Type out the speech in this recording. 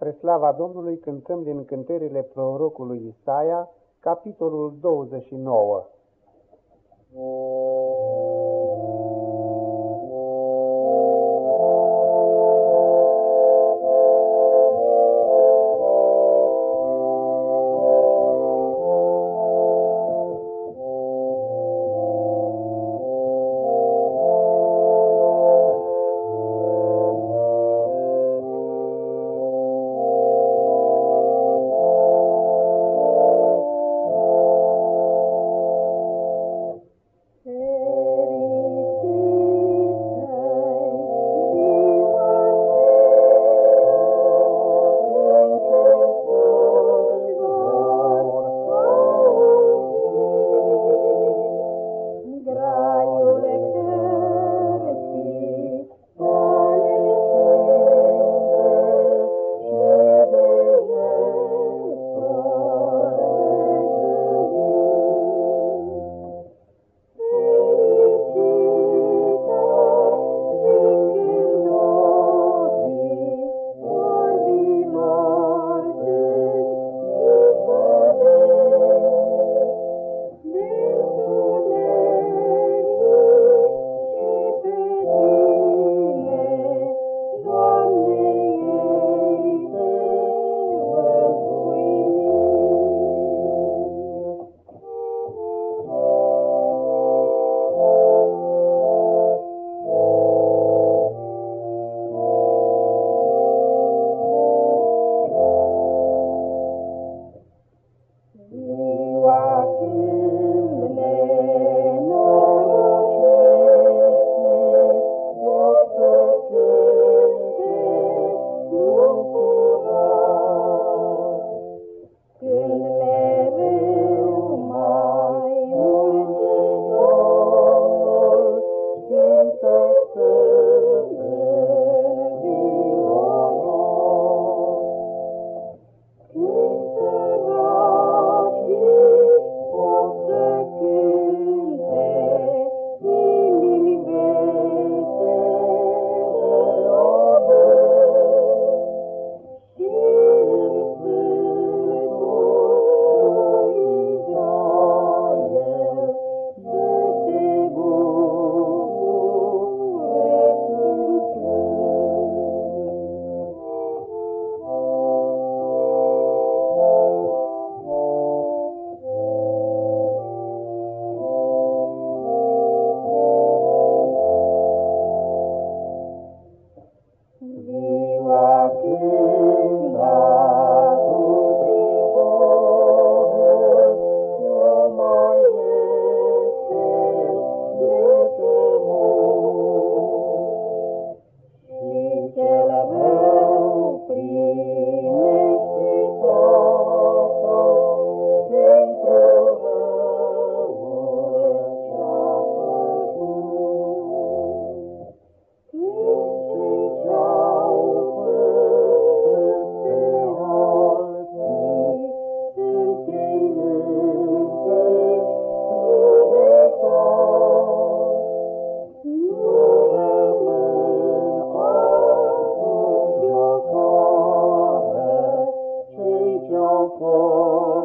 Spre slava Domnului cântăm din cântările prorocului Isaia, capitolul 29. for